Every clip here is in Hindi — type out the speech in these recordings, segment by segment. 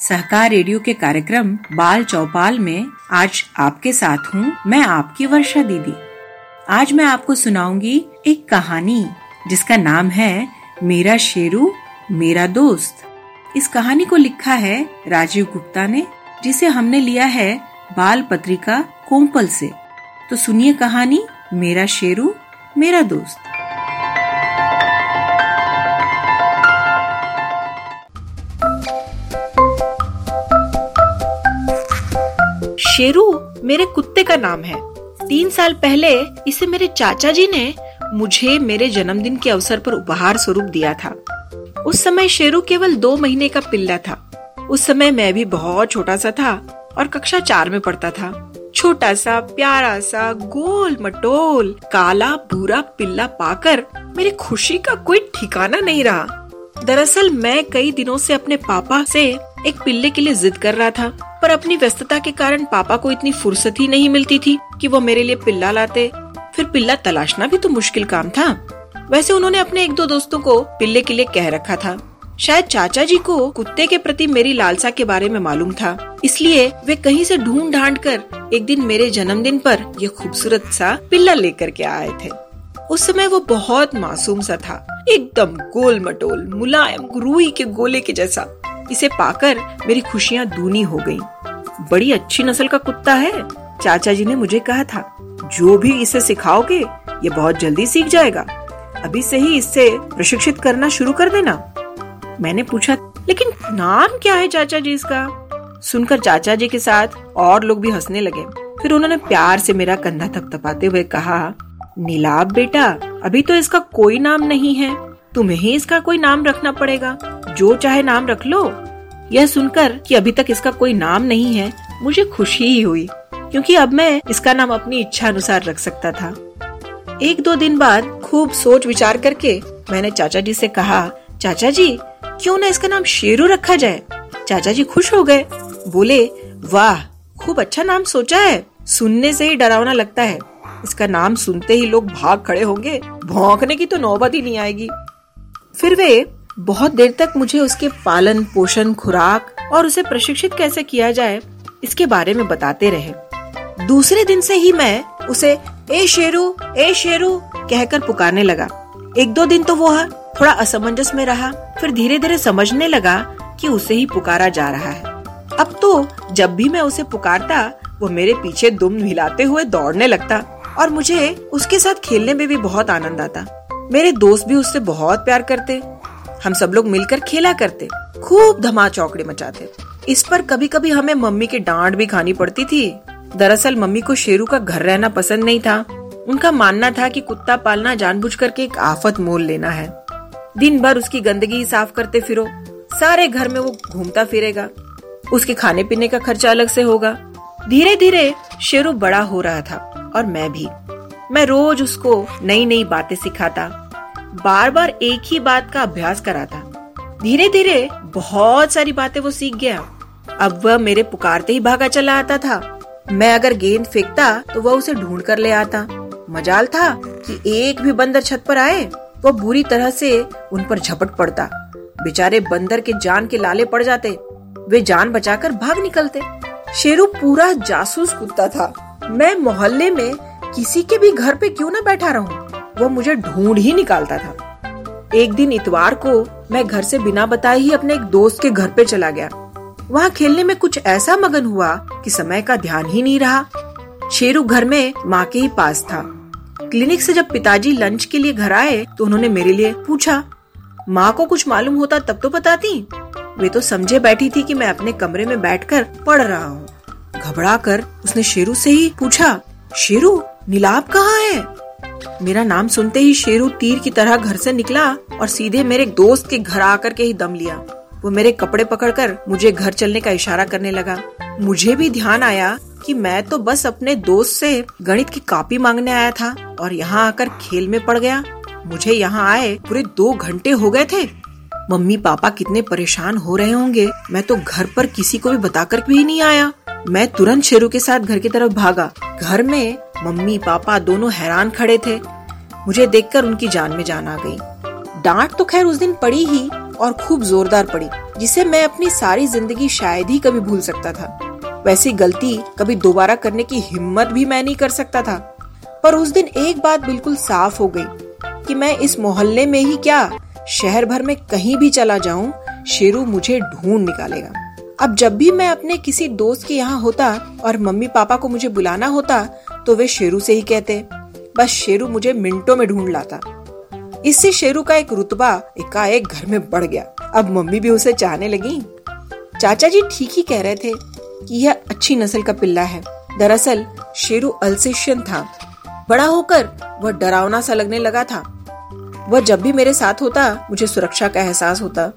सहकार रेडियो के कार्यक्रम बाल चौपाल में आज आपके साथ हूँ मैं आपकी वर्षा दीदी। आज मैं आपको सुनाऊँगी एक कहानी जिसका नाम है मेरा शेरू, मेरा दोस्त। इस कहानी को लिखा है राजीव गुप्ता ने, जिसे हमने लिया है बाल पत्रिका कोम्पल से। तो सुनिए कहानी, मेरा शेरू, मेरा दोस्त। शेरू मेरे कुत्ते का नाम है। तीन साल पहले इसे मेरे चाचा जी ने मुझे मेरे जन्मदिन के अवसर पर उपहार स्वरूप दिया था। उस समय शेरू केवल दो महीने का पिल्ला था। उस समय मैं भी बहुत छोटा सा था और कक्षा चार में पढ़ता था। छोटा सा, प्यारा सा, गोल मटोल, काला भूरा पिल्ला पाकर मेरी खुशी का कोई ठिकाना नहीं रहा। दरअसल मैं कई दिनों से अपने पापा से एक पिल्ले के लिए जिद कर रहा था। पर अपनी व्यस्तता के कारण पापा को इतनी फुर्सत ही नहीं मिलती थी कि वो मेरे लिए पिल्ला लाते। फिर पिल्ला तलाशना भी तो मुश्किल काम था। वैसे उन्होंने अपने एक दो दोस्तों को पिल्ले के लिए कह रखा था। शायद चाचा जी को कुत्ते के प्रति मेरी लालसा के बारे में मालूम था। इसलिए वे कहीं से ढूंढ ढांड कर एक दिन मेरे जन्मदिन पर यह खूबसूरत सा पिल्ला लेकर के आए थे। उस समय वो बहुत मासूम सा था। एकदम गोल मटोल मुलायम, रूई के गोले के जैसा। इसे पाकर मेरी खुशियाँ दूनी हो गई बड़ी अच्छी नस्ल का कुत्ता है, चाचा जी ने मुझे कहा था। जो भी इसे सिखाओगे, ये बहुत जल्दी सीख जाएगा। अभी से ही इससे प्रशिक्षित करना शुरू कर देना। मैंने पूछा, लेकिन नाम क्या है चाचा जी इसका? सुनकर चाचा जी के साथ और लोग भी हंसने लगे। फिर उन्होंने प्यार से मेरा कंधा थपथपाते हुए कहा नीलाब बेटा, अभी तो इसका कोई नाम नहीं है। तुम्हें ही इसका कोई नाम रखना पड़ेगा। जो चाहे नाम रख लो। यह सुनकर कि अभी तक इसका कोई नाम नहीं है, मुझे खुशी ही हुई, क्योंकि अब मैं इसका नाम अपनी इच्छा अनुसार रख सकता था। एक दो दिन बाद खूब सोच विचार करके मैंने चाचा जी से कहा चाचा जी क्यों ना इसका नाम शेरू रखा जाए? चाचा जी खुश हो गए। बोले, वाह, खूब अच्छा नाम सोचा है। सुनने से ही डरावना लगता है। इसका नाम सुनते ही लोग भाग खड़े होंगे। भौंकने की तो नौबत ही नहीं आएगी। फिर वे बहुत देर तक मुझे उसके पालन, पोषण, खुराक और उसे प्रशिक्षित कैसे किया जाए, इसके बारे में बताते रहे। दूसरे दिन से ही मैं उसे, ए शेरू ए शेरू, कहकर पुकारने लगा। एक दो दिन तो वो थोड़ा असमंजस में रहा, फिर धीरे धीरे समझने लगा कि उसे ही पुकारा जा रहा है। अब तो जब भी मैं उसे पुकारता, वो मेरे पीछे दुम हिलाते हुए दौड़ने लगता और मुझे उसके साथ खेलने में भी बहुत आनंद आता। मेरे दोस्त भी उससे बहुत प्यार करते हम सब लोग मिलकर खेला करते, खूब धमा चौकड़े मचाते। इस पर कभी कभी हमें मम्मी की डांट भी खानी पड़ती थी। दरअसल मम्मी को शेरू का घर रहना पसंद नहीं था। उनका मानना था कि कुत्ता पालना जानबूझ करके एक आफत मोल लेना है। दिन भर उसकी गंदगी साफ़ करते फिरो। सारे घर में वो घूमता फिरेगा। उसके खाने पीने का खर्चा अलग से होगा। धीरे धीरे शेरू बड़ा हो रहा था और मैं भी। मैं रोज उसको नई नई बातें सिखाता बार बार एक ही बात का अभ्यास कराता धीरे धीरे बहुत सारी बातें वो सीख गया। अब वह मेरे पुकारते ही भागा चला आता था। मैं अगर गेंद फेंकता तो वह उसे ढूंढ कर ले आता। मजाल था कि एक भी बंदर छत पर आए वो बुरी तरह से उन पर झपट पड़ता। बेचारे बंदर के जान के लाले पड़ जाते। वे जान बचाकर भाग निकलते। शेरू पूरा जासूस कुत्ता था। मैं मोहल्ले में किसी के भी घर पे क्यों न बैठा रहूँ? वो मुझे ढूंढ ही निकालता था। एक दिन इतवार को मैं घर से बिना बताए ही अपने एक दोस्त के घर पे चला गया। वहाँ खेलने में कुछ ऐसा मगन हुआ कि समय का ध्यान ही नहीं रहा। शेरू घर में माँ के ही पास था। क्लिनिक से जब पिताजी लंच के लिए घर आए तो उन्होंने मेरे लिए पूछा, माँ को कुछ मालूम होता तब तो बताती? वे तो समझे बैठी थी कि मैं अपने कमरे में बैठकर पढ़ रहा हूँ। घबरा कर उसने शेरू से ही पूछा, शेरू नीलाब कहाँ है? मेरा नाम सुनते ही शेरू तीर की तरह घर से निकला और सीधे मेरे दोस्त के घर आकर के ही दम लिया। वो मेरे कपड़े पकड़कर मुझे घर चलने का इशारा करने लगा। मुझे भी ध्यान आया कि मैं तो बस अपने दोस्त से गणित की कॉपी मांगने आया था और यहाँ आकर खेल में पड़ गया। मुझे यहाँ आए पूरे दो घंटे हो गए थे। मम्मी पापा कितने परेशान हो रहे होंगे। मैं तो घर पर किसी को भी बताकर भी नहीं आया। मैं तुरंत शेरू के साथ घर की तरफ़ भागा। घर में मम्मी, पापा दोनों हैरान खड़े थे। मुझे देखकर उनकी जान में जान आ गई। डांट तो खैर उस दिन पड़ी ही और खूब जोरदार पड़ी, जिसे मैं अपनी सारी ज़िंदगी शायद ही कभी भूल सकता था। वैसी गलती कभी दोबारा करने की हिम्मत भी मैं नहीं कर सकता था। पर उस दिन एक बात बिल्कुल साफ़ हो गई कि मैं इस मोहल्ले में ही क्या, शहर भर में कहीं भी चला जाऊँ, शेरू मुझे ढूंढ निकालेगा। अब जब भी मैं अपने किसी दोस्त के यहाँ होता और मम्मी पापा को मुझे बुलाना होता तो वे शेरू से ही कहते, बस शेरू मुझे मिनटों में ढूंढ लाता। इससे शेरू का एक रुतबा एकाएक घर में बढ़ गया। अब मम्मी भी उसे चाहने लगी। चाचा जी ठीक ही कह रहे थे कि यह अच्छी नस्ल का पिल्ला है। दरअसल, शेरू अल्सेशियन था। बड़ा होकर वह डरावना सा लगने लगा था। वह जब भी मेरे साथ होता, मुझे सुरक्षा का एहसास होता।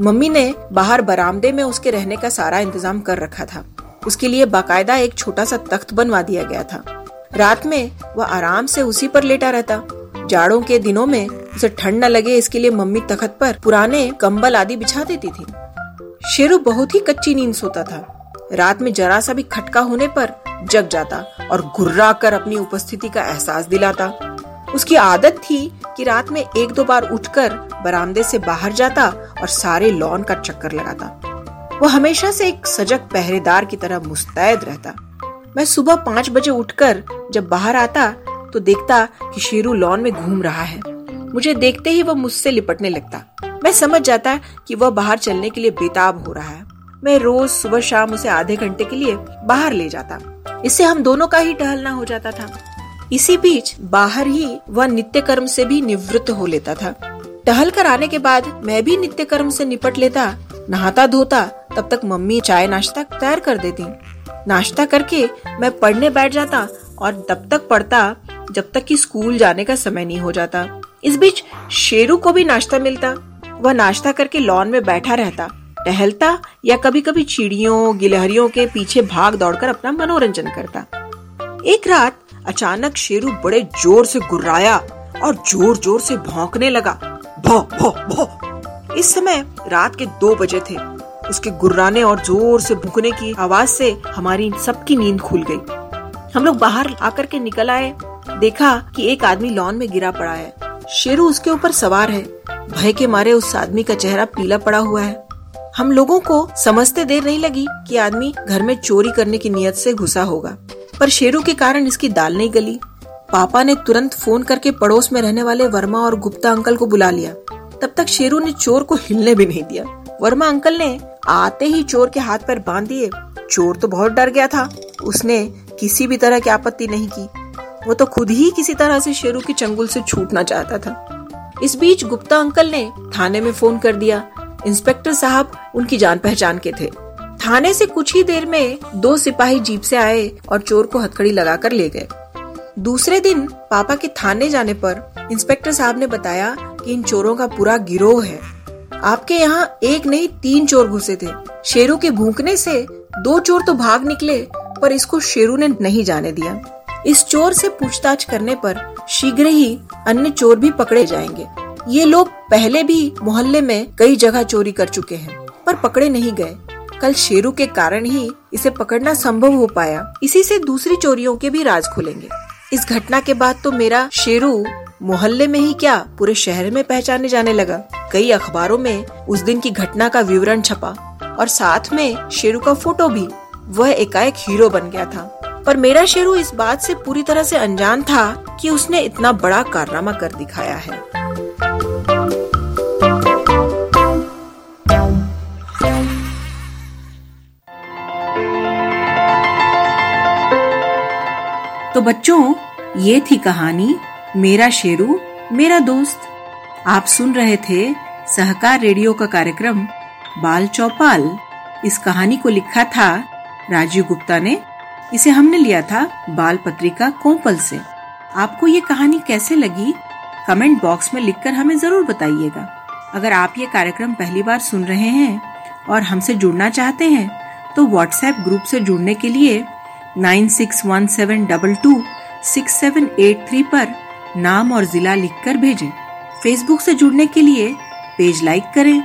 मम्मी ने बाहर बरामदे में उसके रहने का सारा इंतज़ाम कर रखा था। उसके लिए बाकायदा एक छोटा सा तख्त बनवा दिया गया था। रात में वह आराम से उसी पर लेटा रहता। जाड़ों के दिनों में उसे ठंड न लगे, इसके लिए मम्मी तख्त पर पुराने कंबल आदि बिछा देती थी। शेरू बहुत ही कच्ची नींद सोता था। रात में जरा सा भी खटका होने पर जग जाता और गुर्रा कर अपनी उपस्थिति का एहसास दिलाता। उसकी आदत थी कि रात में एक दो बार उठकर बरामदे से बाहर जाता और सारे लॉन का चक्कर लगाता। वो हमेशा से एक सजग पहरेदार की तरह मुस्तैद रहता। मैं सुबह पाँच बजे उठकर जब बाहर आता तो देखता कि शेरू लॉन में घूम रहा है। मुझे देखते ही वह मुझसे लिपटने लगता। मैं समझ जाता कि वह बाहर चलने के लिए बेताब हो रहा है। मैं रोज सुबह शाम उसे आधे घंटे के लिए बाहर ले जाता। इससे हम दोनों का ही टहलना हो जाता था। इसी बीच बाहर ही वह नित्य कर्म से भी निवृत्त हो लेता था। टहल कर आने के बाद मैं भी नित्य कर्म से निपट लेता नहाता धोता, तब तक मम्मी चाय नाश्ता तैयार कर देती। नाश्ता करके मैं पढ़ने बैठ जाता और तब तक पढ़ता, जब तक कि स्कूल जाने का समय नहीं हो जाता। इस बीच शेरू को भी नाश्ता मिलता। वह नाश्ता करके लॉन में बैठा रहता, टहलता या कभी कभी चिड़ियों, गिलहरियों के पीछे भाग दौड़कर अपना मनोरंजन करता। एक रात अचानक शेरू बड़े ज़ोर से गुर्राया और ज़ोर ज़ोर से भौंकने लगा। भौ भौ भौ। इस समय रात के दो बजे थे। उसके गुर्राने और ज़ोर से भूकने की आवाज़ से हमारी सबकी नींद खुल गई। हम लोग बाहर आकर के निकल आए। देखा कि एक आदमी लॉन में गिरा पड़ा है। शेरू उसके ऊपर सवार है। भय के मारे उस आदमी का चेहरा पीला पड़ा हुआ है। हम लोगों को समझते देर नहीं लगी कि आदमी घर में चोरी करने की नियत से घुसा होगा। पर शेरू के कारण इसकी दाल नहीं गली। पापा ने तुरंत फ़ोन करके पड़ोस में रहने वाले वर्मा और गुप्ता अंकल को बुला लिया। तब तक शेरू ने चोर को हिलने भी नहीं दिया। वर्मा अंकल ने आते ही चोर के हाथ पर बाँध दिए। चोर तो बहुत डर गया था। उसने किसी भी तरह की आपत्ति नहीं की। वो तो खुद ही किसी तरह से शेरू के चंगुल से छूटना चाहता था। इस बीच गुप्ता अंकल ने थाने में फ़ोन कर दिया। इंस्पेक्टर साहब उनकी जान पहचान के थे। थाने से कुछ ही देर में दो सिपाही जीप से आए और चोर को हथकड़ी लगाकर ले गए। दूसरे दिन पापा के थाने जाने पर इंस्पेक्टर साहब ने बताया कि इन चोरों का पूरा गिरोह है। आपके यहाँ एक नहीं, तीन चोर घुसे थे। शेरू के भूखने से दो चोर तो भाग निकले, पर इसको शेरू ने नहीं जाने दिया। इस चोर से पूछताछ करने पर शीघ्र ही अन्य चोर भी पकड़े जाएँगे। ये लोग पहले भी मोहल्ले में कई जगह चोरी कर चुके हैं, पर पकड़े नहीं गए। कल शेरू के कारण ही इसे पकड़ना संभव हो पाया। इसी से दूसरी चोरियों के भी राज खुलेंगे। इस घटना के बाद तो मेरा शेरू मोहल्ले में ही क्या पूरे शहर में पहचाने जाने लगा? कई अखबारों में उस दिन की घटना का विवरण छपा और साथ में शेरू का फ़ोटो भी। वह एकाएक हीरो बन गया था। पर मेरा शेरू इस बात से पूरी तरह से अनजान था कि उसने इतना बड़ा कारनामा कर दिखाया है। तो बच्चों, ये थी कहानी मेरा शेरू, मेरा दोस्त। आप सुन रहे थे सहकार रेडियो का कार्यक्रम, बाल चौपाल। इस कहानी को लिखा था राजीव गुप्ता ने। इसे हमने लिया था बाल पत्रिका कोपल से। आपको ये कहानी कैसे लगी? कमेंट बॉक्स में लिखकर हमें ज़रूर बताइएगा। अगर आप ये कार्यक्रम पहली बार सुन रहे हैं और हमसे जुड़ना चाहते हैं तो व्हाट्सएप ग्रुप से जुड़ने के लिए nine six one seven double two six seven eight three पर नाम और जिला लिखकर भेजें। फेसबुक से जुड़ने के लिए पेज लाइक करें,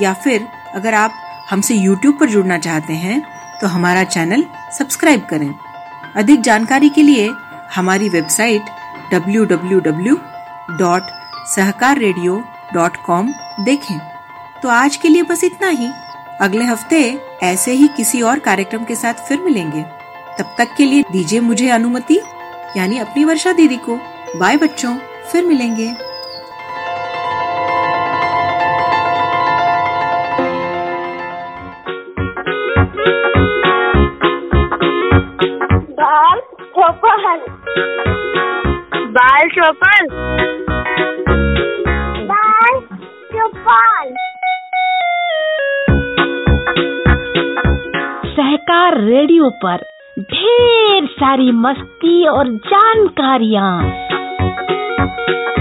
या फिर अगर आप हमसे यूट्यूब पर जुड़ना चाहते हैं तो हमारा चैनल सब्सक्राइब करें। अधिक जानकारी के लिए हमारी वेबसाइट www.sahakarradio.com देखें। तो आज के लिए बस इतना ही। अगले हफ़्ते ऐसे ही किसी और कार्यक्रम के साथ फिर मिलेंगे। तब तक के लिए दीजिए मुझे अनुमति, यानी अपनी वर्षा दीदी को। बाय बच्चों फिर मिलेंगे। बाल चौपल बाल चौपल बाल चौपल सहकार रेडियो पर ढेर सारी मस्ती और जानकारियाँ। Thank you.